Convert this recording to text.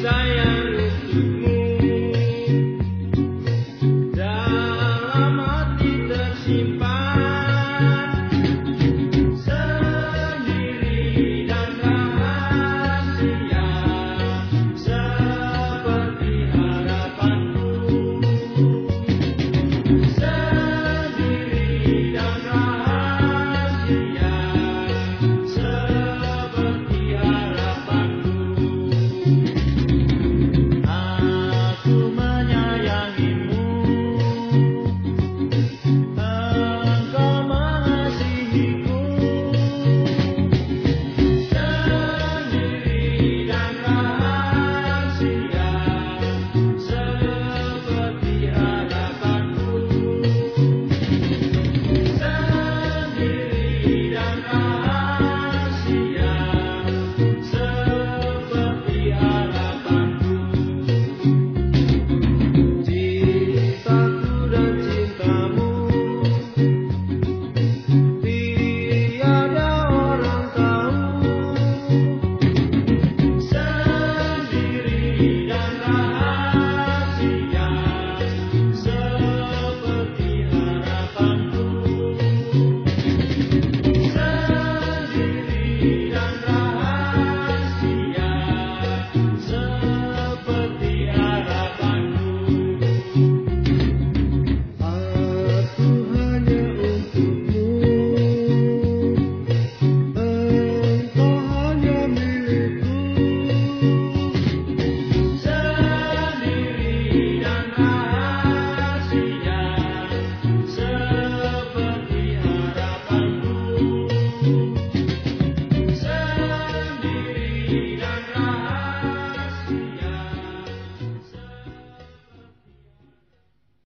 sayang